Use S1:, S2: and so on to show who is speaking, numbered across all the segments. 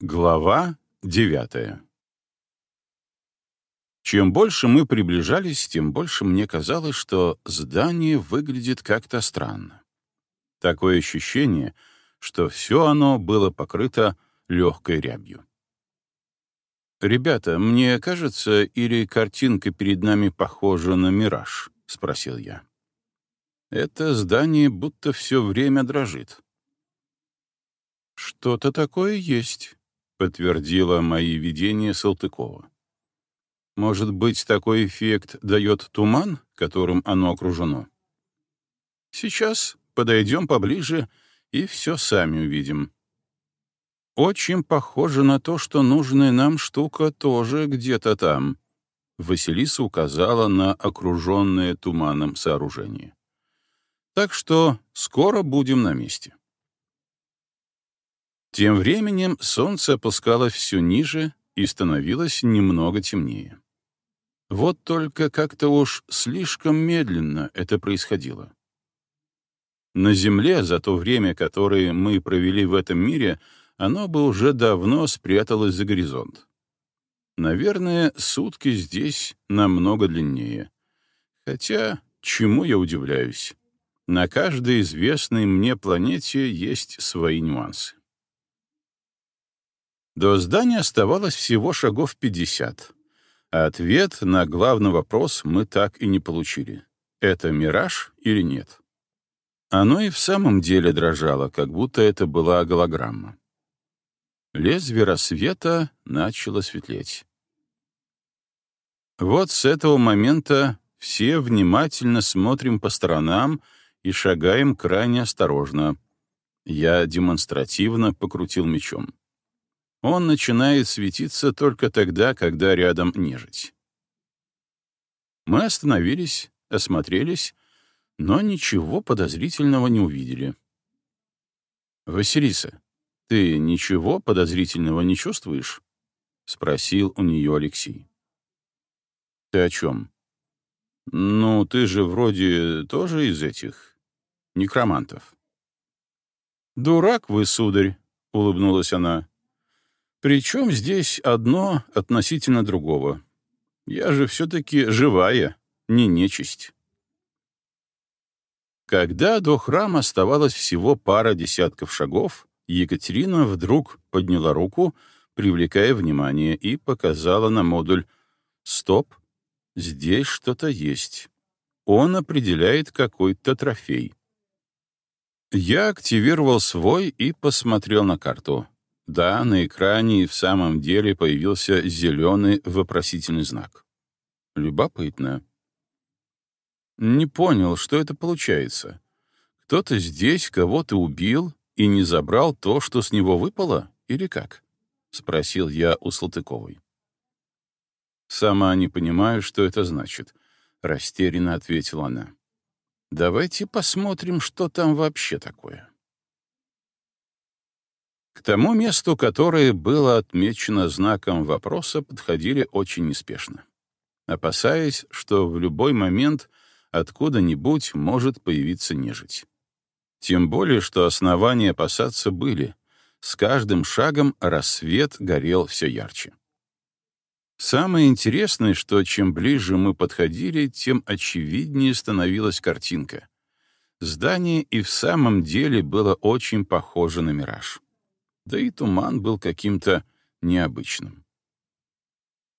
S1: Глава девятая Чем больше мы приближались, тем больше мне казалось, что здание выглядит как-то странно. Такое ощущение, что все оно было покрыто легкой рябью. «Ребята, мне кажется, или картинка перед нами похожа на мираж?» — спросил я. «Это здание будто все время дрожит». «Что-то такое есть», подтвердила мои видения Салтыкова. Может быть, такой эффект дает туман, которым оно окружено? Сейчас подойдем поближе и все сами увидим. Очень похоже на то, что нужная нам штука тоже где-то там. Василиса указала на окруженное туманом сооружение. Так что скоро будем на месте. Тем временем солнце опускалось все ниже и становилось немного темнее. Вот только как-то уж слишком медленно это происходило. На Земле за то время, которое мы провели в этом мире, оно бы уже давно спряталось за горизонт. Наверное, сутки здесь намного длиннее. Хотя, чему я удивляюсь? На каждой известной мне планете есть свои нюансы. До здания оставалось всего шагов 50. А ответ на главный вопрос мы так и не получили. Это мираж или нет? Оно и в самом деле дрожало, как будто это была голограмма. Лезвие рассвета начало светлеть. Вот с этого момента все внимательно смотрим по сторонам и шагаем крайне осторожно. Я демонстративно покрутил мечом. Он начинает светиться только тогда, когда рядом нежить. Мы остановились, осмотрелись, но ничего подозрительного не увидели. «Василиса, ты ничего подозрительного не чувствуешь?» — спросил у нее Алексей. «Ты о чем?» «Ну, ты же вроде тоже из этих некромантов». «Дурак вы, сударь», — улыбнулась она. Причем здесь одно относительно другого. Я же все-таки живая, не нечисть. Когда до храма оставалось всего пара десятков шагов, Екатерина вдруг подняла руку, привлекая внимание, и показала на модуль «Стоп, здесь что-то есть. Он определяет какой-то трофей». Я активировал свой и посмотрел на карту. Да, на экране в самом деле появился зеленый вопросительный знак. Любопытно. Не понял, что это получается. Кто-то здесь кого-то убил и не забрал то, что с него выпало, или как? — спросил я у Салтыковой. «Сама не понимаю, что это значит», — растерянно ответила она. «Давайте посмотрим, что там вообще такое». К тому месту, которое было отмечено знаком вопроса, подходили очень неспешно, опасаясь, что в любой момент откуда-нибудь может появиться нежить. Тем более, что основания опасаться были. С каждым шагом рассвет горел все ярче. Самое интересное, что чем ближе мы подходили, тем очевиднее становилась картинка. Здание и в самом деле было очень похоже на мираж да и туман был каким-то необычным.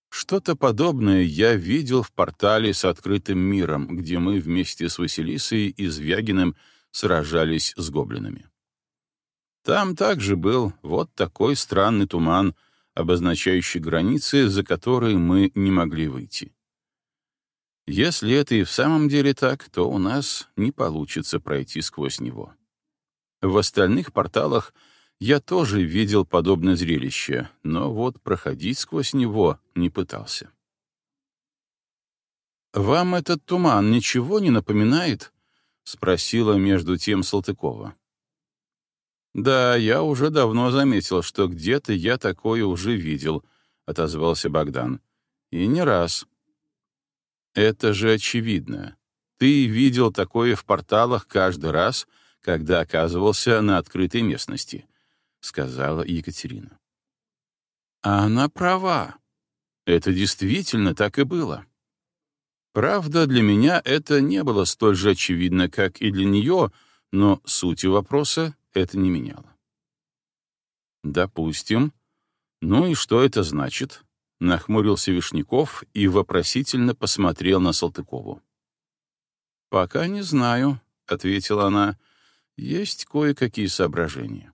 S1: Что-то подобное я видел в портале с открытым миром, где мы вместе с Василисой и Звягиным сражались с гоблинами. Там также был вот такой странный туман, обозначающий границы, за которые мы не могли выйти. Если это и в самом деле так, то у нас не получится пройти сквозь него. В остальных порталах — я тоже видел подобное зрелище, но вот проходить сквозь него не пытался. «Вам этот туман ничего не напоминает?» — спросила между тем Салтыкова. «Да, я уже давно заметил, что где-то я такое уже видел», — отозвался Богдан. «И не раз». «Это же очевидно. Ты видел такое в порталах каждый раз, когда оказывался на открытой местности. — сказала Екатерина. А она права. Это действительно так и было. Правда, для меня это не было столь же очевидно, как и для нее, но сути вопроса это не меняло. Допустим. Ну и что это значит? Нахмурился Вишняков и вопросительно посмотрел на Салтыкову. «Пока не знаю», — ответила она. «Есть кое-какие соображения».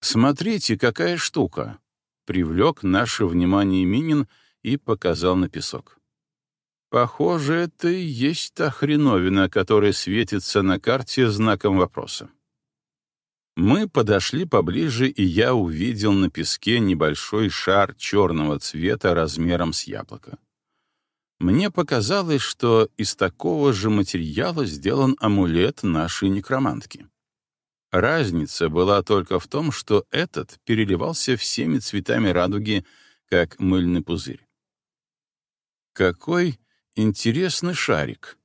S1: «Смотрите, какая штука!» — привлек наше внимание Минин и показал на песок. «Похоже, это и есть та хреновина, которая светится на карте знаком вопроса». Мы подошли поближе, и я увидел на песке небольшой шар черного цвета размером с яблоко. Мне показалось, что из такого же материала сделан амулет нашей некромантки. Разница была только в том, что этот переливался всеми цветами радуги, как мыльный пузырь. Какой интересный шарик!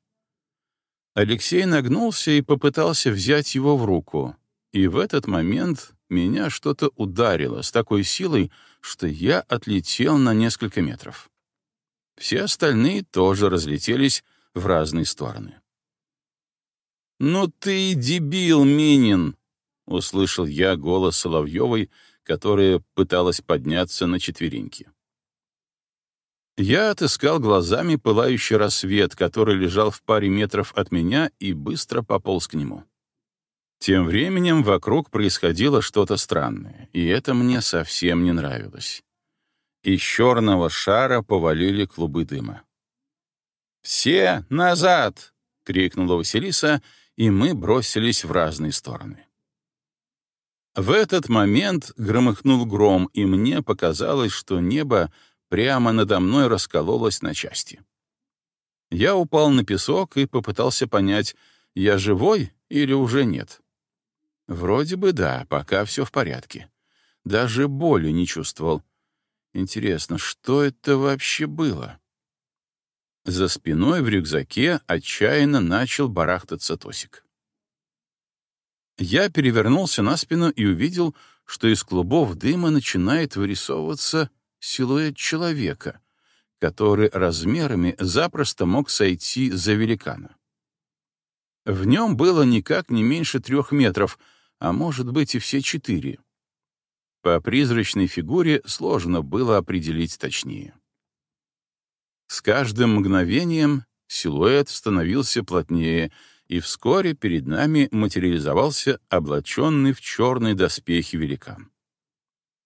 S1: Алексей нагнулся и попытался взять его в руку, и в этот момент меня что-то ударило с такой силой, что я отлетел на несколько метров. Все остальные тоже разлетелись в разные стороны. «Ну ты дебил, Минин!» — услышал я голос Соловьевой, которая пыталась подняться на четвереньки. Я отыскал глазами пылающий рассвет, который лежал в паре метров от меня, и быстро пополз к нему. Тем временем вокруг происходило что-то странное, и это мне совсем не нравилось. Из черного шара повалили клубы дыма. «Все назад!» — крикнула Василиса, и мы бросились в разные стороны. В этот момент громыхнул гром, и мне показалось, что небо прямо надо мной раскололось на части. Я упал на песок и попытался понять, я живой или уже нет. Вроде бы да, пока все в порядке. Даже боли не чувствовал. Интересно, что это вообще было? За спиной в рюкзаке отчаянно начал барахтаться Тосик. Я перевернулся на спину и увидел, что из клубов дыма начинает вырисовываться силуэт человека, который размерами запросто мог сойти за великана. В нем было никак не меньше трех метров — а может быть и все четыре. По призрачной фигуре сложно было определить точнее. С каждым мгновением силуэт становился плотнее, и вскоре перед нами материализовался облаченный в черные доспехи великан.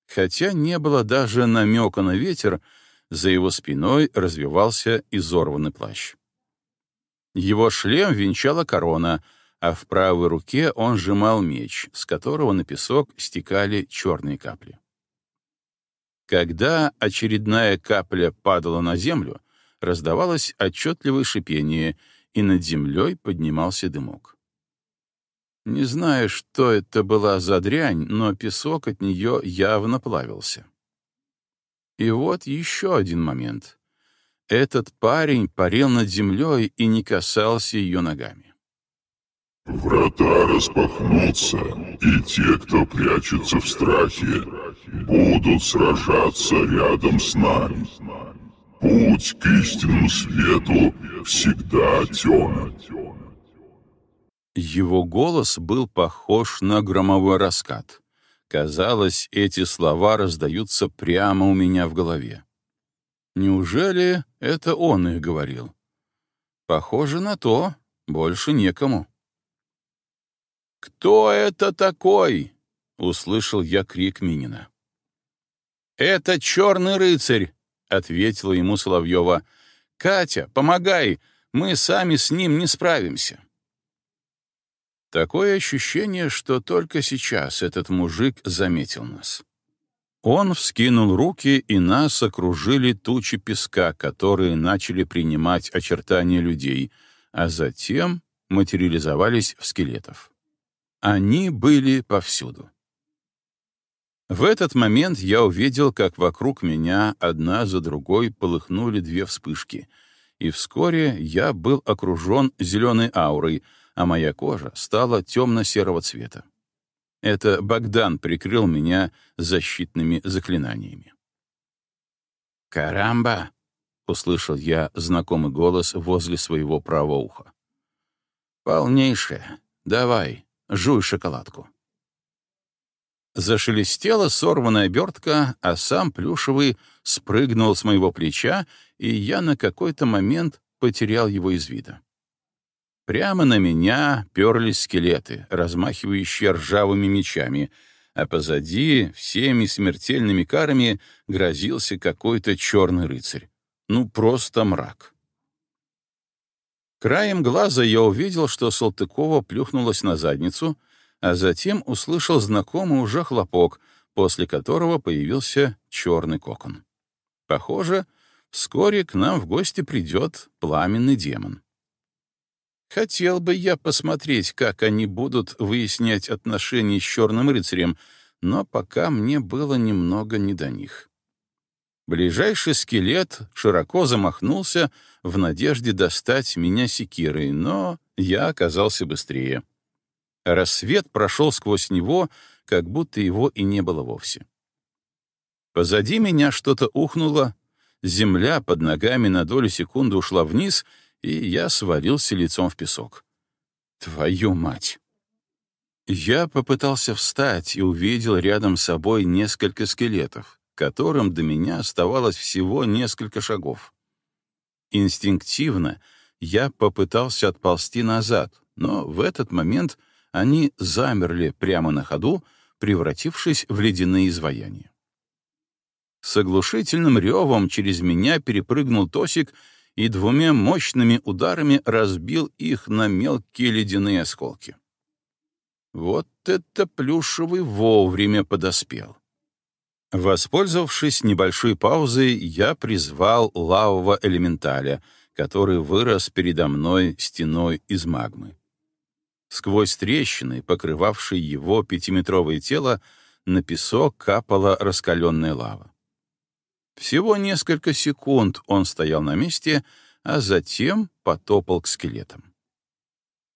S1: Хотя не было даже намека на ветер, за его спиной развивался изорванный плащ. Его шлем венчала корона — а в правой руке он сжимал меч, с которого на песок стекали черные капли. Когда очередная капля падала на землю, раздавалось отчетливое шипение, и над землей поднимался дымок. Не знаю, что это была за дрянь, но песок от нее явно плавился. И вот еще один момент. Этот парень парил над землей и не касался ее ногами.
S2: Врата распахнутся, и те, кто прячется в страхе, будут сражаться рядом с нами. Путь к истинному свету всегда темен.
S1: Его голос был похож на громовой раскат. Казалось, эти слова раздаются прямо у меня в голове. Неужели это он их говорил? Похоже на то, больше некому. «Кто это такой?» — услышал я крик Минина. «Это черный рыцарь», — ответила ему Соловьева. «Катя, помогай, мы сами с ним не справимся». Такое ощущение, что только сейчас этот мужик заметил нас. Он вскинул руки, и нас окружили тучи песка, которые начали принимать очертания людей, а затем материализовались в скелетов. Они были повсюду. В этот момент я увидел, как вокруг меня одна за другой полыхнули две вспышки, и вскоре я был окружен зеленой аурой, а моя кожа стала темно-серого цвета. Это Богдан прикрыл меня защитными заклинаниями. «Карамба!» — услышал я знакомый голос возле своего правого уха. «Полнейшее. Давай, жуй шоколадку». Зашелестела сорванная обертка, а сам плюшевый спрыгнул с моего плеча, и я на какой-то момент потерял его из вида. Прямо на меня перлись скелеты, размахивающие ржавыми мечами, а позади всеми смертельными карами грозился какой-то черный рыцарь. Ну, просто мрак. Краем глаза я увидел, что Салтыкова плюхнулась на задницу, а затем услышал знакомый уже хлопок, после которого появился черный кокон. Похоже, вскоре к нам в гости придет пламенный демон. Хотел бы я посмотреть, как они будут выяснять отношения с черным рыцарем, но пока мне было немного не до них. Ближайший скелет широко замахнулся в надежде достать меня секирой, но я оказался быстрее. Рассвет прошел сквозь него, как будто его и не было вовсе. Позади меня что-то ухнуло, земля под ногами на долю секунды ушла вниз — и я свалился лицом в песок. Твою мать! Я попытался встать и увидел рядом с собой несколько скелетов, которым до меня оставалось всего несколько шагов. Инстинктивно я попытался отползти назад, но в этот момент они замерли прямо на ходу, превратившись в ледяные изваяния. С оглушительным ревом через меня перепрыгнул Тосик и двумя мощными ударами разбил их на мелкие ледяные осколки. Вот это плюшевый вовремя подоспел. Воспользовавшись небольшой паузой, я призвал лавового элементаля, который вырос передо мной стеной из магмы. Сквозь трещины, покрывавшие его пятиметровое тело, на песок капала раскаленная лава. Всего несколько секунд он стоял на месте, а затем потопал к скелетам.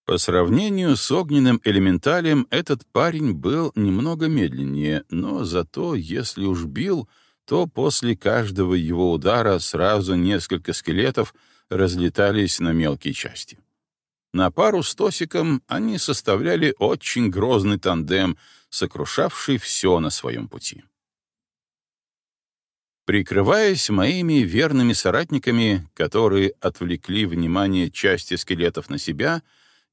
S1: По сравнению с огненным элементалем, этот парень был немного медленнее, но зато, если уж бил, то после каждого его удара сразу несколько скелетов разлетались на мелкие части. На пару с Тосиком они составляли очень грозный тандем, сокрушавший все на своем пути. Прикрываясь моими верными соратниками, которые отвлекли внимание части скелетов на себя,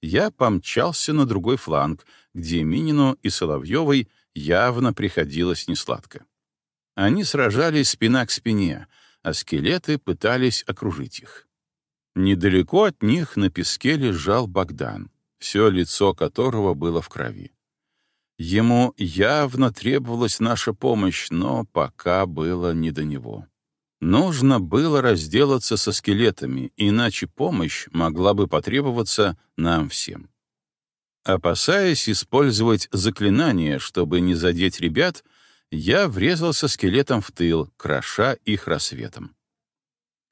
S1: я помчался на другой фланг, где Минину и Соловьевой явно приходилось несладко. Они сражались спина к спине, а скелеты пытались окружить их. Недалеко от них на песке лежал Богдан, все лицо которого было в крови. Ему явно требовалась наша помощь, но пока было не до него. Нужно было разделаться со скелетами, иначе помощь могла бы потребоваться нам всем. Опасаясь использовать заклинание, чтобы не задеть ребят, я врезался скелетом в тыл, кроша их рассветом.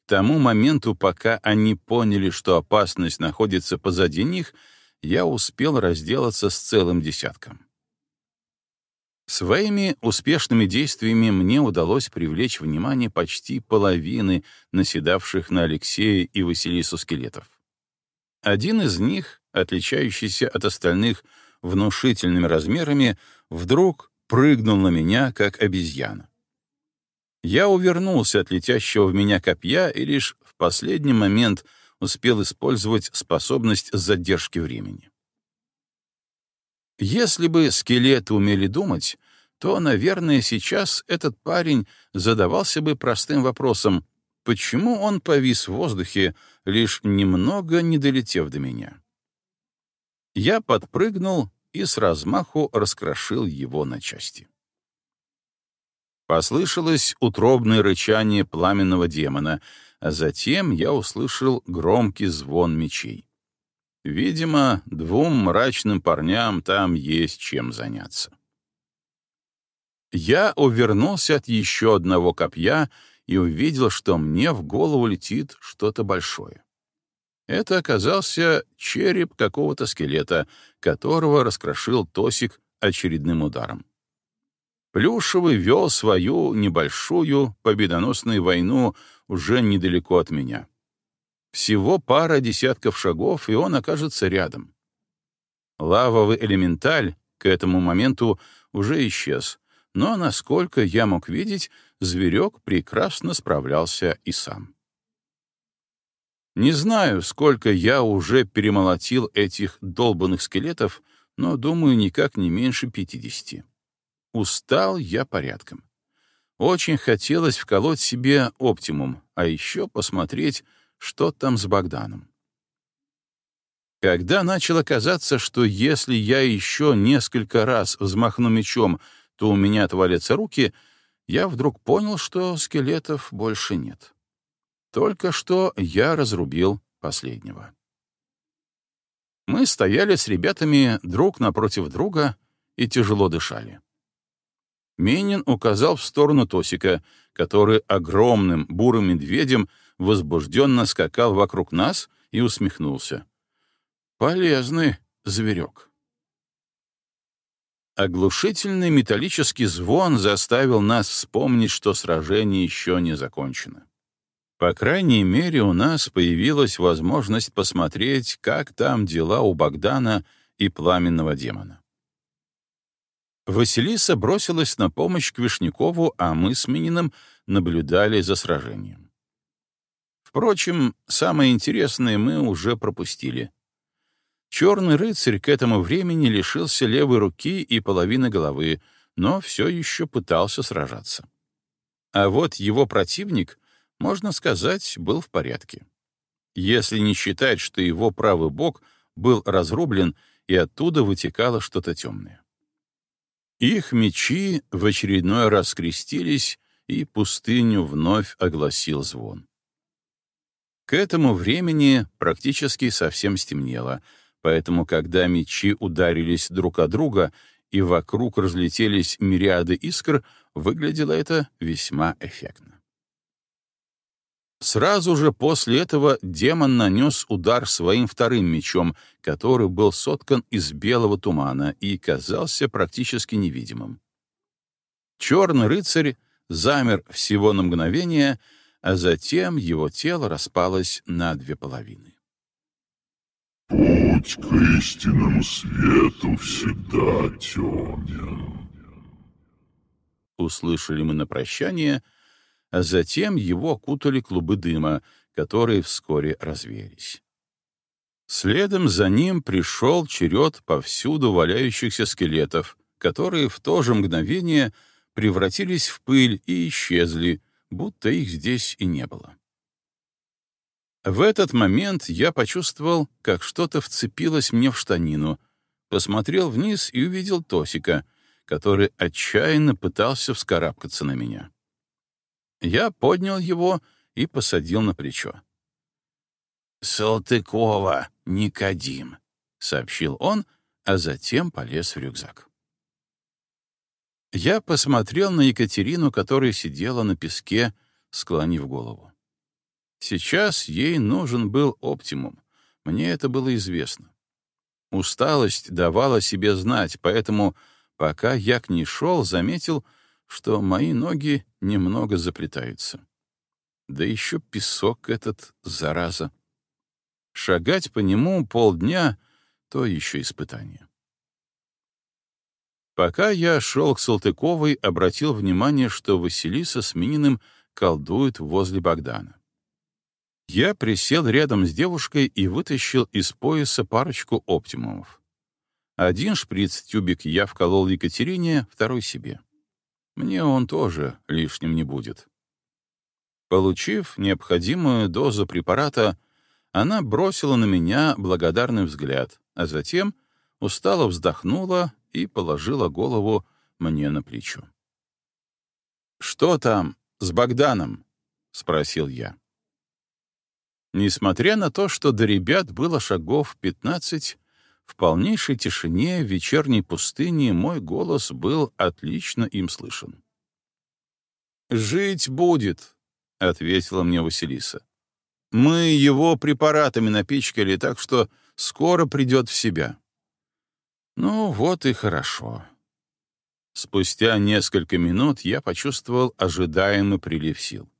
S1: Тому моменту, пока они поняли, что опасность находится позади них, я успел разделаться с целым десятком. Своими успешными действиями мне удалось привлечь внимание почти половины наседавших на Алексея и Василису скелетов. Один из них, отличающийся от остальных внушительными размерами, вдруг прыгнул на меня, как обезьяна. Я увернулся от летящего в меня копья и лишь в последний момент успел использовать способность задержки времени. Если бы скелеты умели думать, то, наверное, сейчас этот парень задавался бы простым вопросом, почему он повис в воздухе, лишь немного не долетев до меня. Я подпрыгнул и с размаху раскрошил его на части. Послышалось утробное рычание пламенного демона, а затем я услышал громкий звон мечей. Видимо, двум мрачным парням там есть чем заняться. Я увернулся от еще одного копья и увидел, что мне в голову летит что-то большое. Это оказался череп какого-то скелета, которого раскрошил Тосик очередным ударом. Плюшевый вел свою небольшую победоносную войну уже недалеко от меня. Всего пара десятков шагов, и он окажется рядом. Лавовый элементаль к этому моменту уже исчез, но, насколько я мог видеть, зверек прекрасно справлялся и сам. Не знаю, сколько я уже перемолотил этих долбанных скелетов, но, думаю, никак не меньше пятидесяти. Устал я порядком. Очень хотелось вколоть себе оптимум, а еще посмотреть, что там с Богданом. Когда начало казаться, что если я еще несколько раз взмахну мечом, то у меня отвалятся руки, я вдруг понял, что скелетов больше нет. Только что я разрубил последнего. Мы стояли с ребятами друг напротив друга и тяжело дышали. Менин указал в сторону Тосика, который огромным бурым медведем возбужденно скакал вокруг нас и усмехнулся. «Полезный зверек». Оглушительный металлический звон заставил нас вспомнить, что сражение еще не закончено. По крайней мере, у нас появилась возможность посмотреть, как там дела у Богдана и пламенного демона. Василиса бросилась на помощь к Вишнякову, а мы с Мининым наблюдали за сражением. Впрочем, самое интересное мы уже пропустили. Черный рыцарь к этому времени лишился левой руки и половины головы, но все еще пытался сражаться. А вот его противник, можно сказать, был в порядке. Если не считать, что его правый бок был разрублен, и оттуда вытекало что-то темное. Их мечи в очередной раз скрестились, и пустыню вновь огласил звон. К этому времени практически совсем стемнело, поэтому когда мечи ударились друг о друга и вокруг разлетелись мириады искр, выглядело это весьма эффектно. Сразу же после этого демон нанес удар своим вторым мечом, который был соткан из белого тумана и казался практически невидимым. Черный рыцарь замер всего на мгновение, а затем его тело распалось на две половины.
S2: «Путь к истинному свету всегда темен», —
S1: услышали мы на прощание — а затем его окутали клубы дыма, которые вскоре развеялись. Следом за ним пришел черед повсюду валяющихся скелетов, которые в то же мгновение превратились в пыль и исчезли, будто их здесь и не было. В этот момент я почувствовал, как что-то вцепилось мне в штанину, посмотрел вниз и увидел Тосика, который отчаянно пытался вскарабкаться на меня. Я поднял его и посадил на плечо. «Салтыкова, Никодим», — сообщил он, а затем полез в рюкзак. Я посмотрел на Екатерину, которая сидела на песке, склонив голову. Сейчас ей нужен был оптимум. Мне это было известно. Усталость давала себе знать, поэтому, пока я к ней шел, заметил, что мои ноги немного заплетаются. Да еще песок этот, зараза. Шагать по нему полдня — то еще испытание. Пока я шел к Салтыковой, обратил внимание, что Василиса с Мининым колдует возле Богдана. Я присел рядом с девушкой и вытащил из пояса парочку оптимумов. Один шприц-тюбик я вколол Екатерине, второй себе. Мне он тоже лишним не будет. Получив необходимую дозу препарата, она бросила на меня благодарный взгляд, а затем устало вздохнула и положила голову мне на плечо. «Что там с Богданом?» — спросил я. Несмотря на то, что до ребят было шагов пятнадцать, в полнейшей тишине вечерней пустыне мой голос был отлично им слышен. «Жить будет», — ответила мне Василиса. «Мы его препаратами напичкали, так что скоро придет в себя». Ну, вот и хорошо. Спустя несколько минут я почувствовал ожидаемый прилив сил.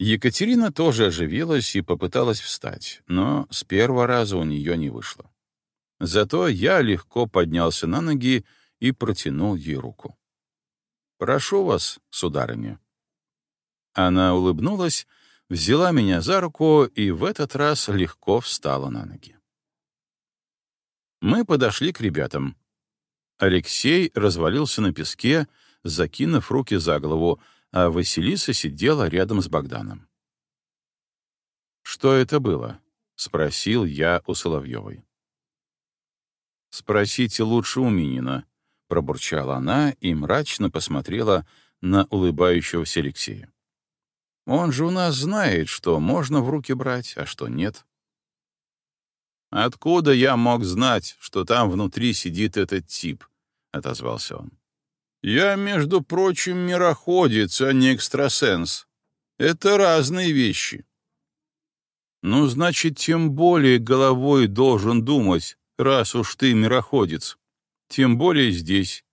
S1: Екатерина тоже оживилась и попыталась встать, но с первого раза у нее не вышло. Зато я легко поднялся на ноги и протянул ей руку. «Прошу вас, сударыня». Она улыбнулась, взяла меня за руку и в этот раз легко встала на ноги. Мы подошли к ребятам. Алексей развалился на песке, закинув руки за голову, а Василиса сидела рядом с Богданом. «Что это было?» — спросил я у Соловьевой. «Спросите лучше у Минина», — пробурчала она и мрачно посмотрела на улыбающегося Алексея. «Он же у нас знает, что можно в руки брать, а что нет». «Откуда я мог знать, что там внутри сидит этот тип?» — отозвался он. Я, между прочим, мироходец, а не экстрасенс. Это разные вещи. Ну, значит, тем более головой должен думать, раз уж ты мироходец. Тем более здесь.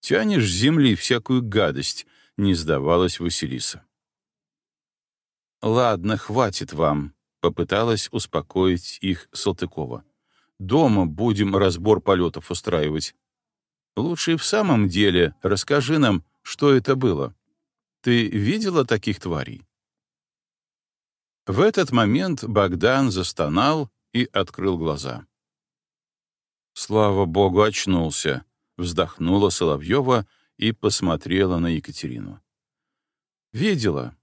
S1: Тянешь с земли всякую гадость, не сдавалась Василиса. Ладно, хватит вам, попыталась успокоить их Салтыкова. Дома будем разбор полетов устраивать. Лучше в самом деле расскажи нам, что это было. Ты видела таких тварей?» В этот момент Богдан застонал и открыл глаза. «Слава богу, очнулся», — вздохнула Соловьева и посмотрела на Екатерину. «Видела.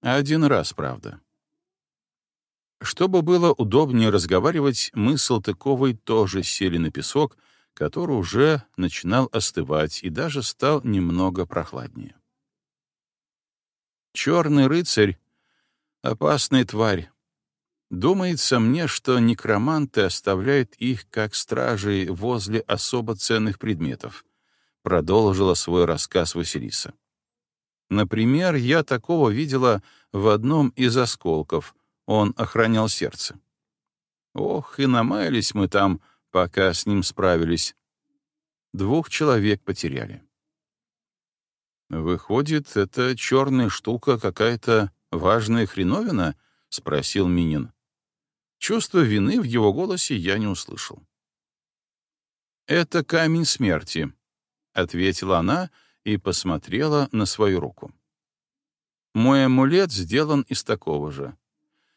S1: Один раз, правда». Чтобы было удобнее разговаривать, мы с Салтыковой тоже сели на песок — который уже начинал остывать и даже стал немного прохладнее. Черный рыцарь — опасная тварь. Думается мне, что некроманты оставляют их как стражей возле особо ценных предметов, продолжила свой рассказ Василиса. Например, я такого видела в одном из осколков, он охранял сердце. Ох, и намаялись мы там — пока с ним справились. Двух человек потеряли. «Выходит, это черная штука какая-то важная хреновина?» — спросил Минин. Чувство вины в его голосе я не услышал. «Это камень смерти», — ответила она и посмотрела на свою руку. «Мой амулет сделан из такого же.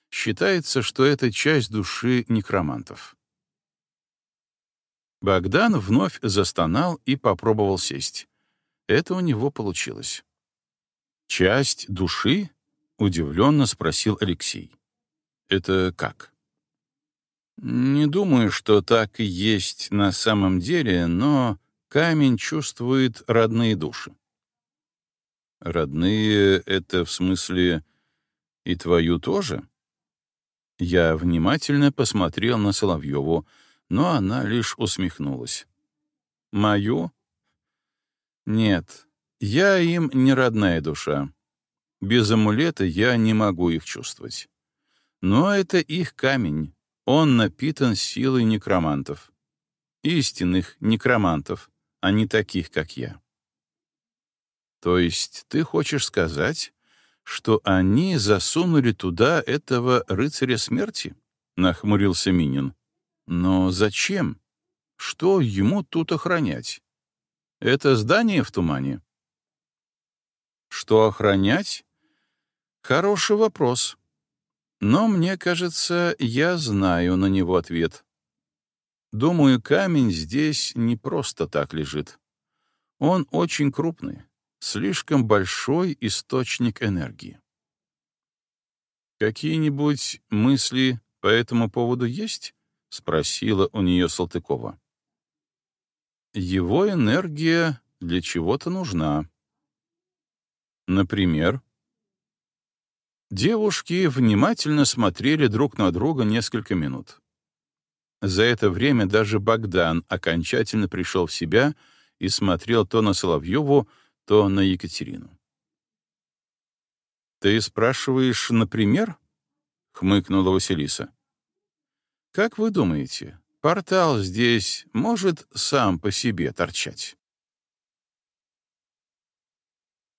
S1: Считается, что это часть души некромантов. Богдан вновь застонал и попробовал сесть. Это у него получилось. «Часть души?» — удивленно спросил Алексей. «Это как?» «Не думаю, что так и есть на самом деле, но камень чувствует родные души». «Родные — это в смысле и твою тоже?» Я внимательно посмотрел на Соловьеву, но она лишь усмехнулась. «Мою?» «Нет, я им не родная душа. Без амулета я не могу их чувствовать. Но это их камень, он напитан силой некромантов. Истинных некромантов, а не таких, как я». «То есть ты хочешь сказать, что они засунули туда этого рыцаря смерти?» — нахмурился Минин. Но зачем? Что ему тут охранять? Это здание в тумане? Что охранять? Хороший вопрос. Но мне кажется, я знаю на него ответ. Думаю, камень здесь не просто так лежит. Он очень крупный, слишком большой источник энергии. Какие-нибудь мысли по этому поводу есть? — спросила у нее Салтыкова. «Его энергия для чего-то нужна. Например?» Девушки внимательно смотрели друг на друга несколько минут. За это время даже Богдан окончательно пришел в себя и смотрел то на Соловьеву, то на Екатерину. «Ты спрашиваешь, например?» — хмыкнула Василиса. Как вы думаете, Портал здесь может сам по себе торчать.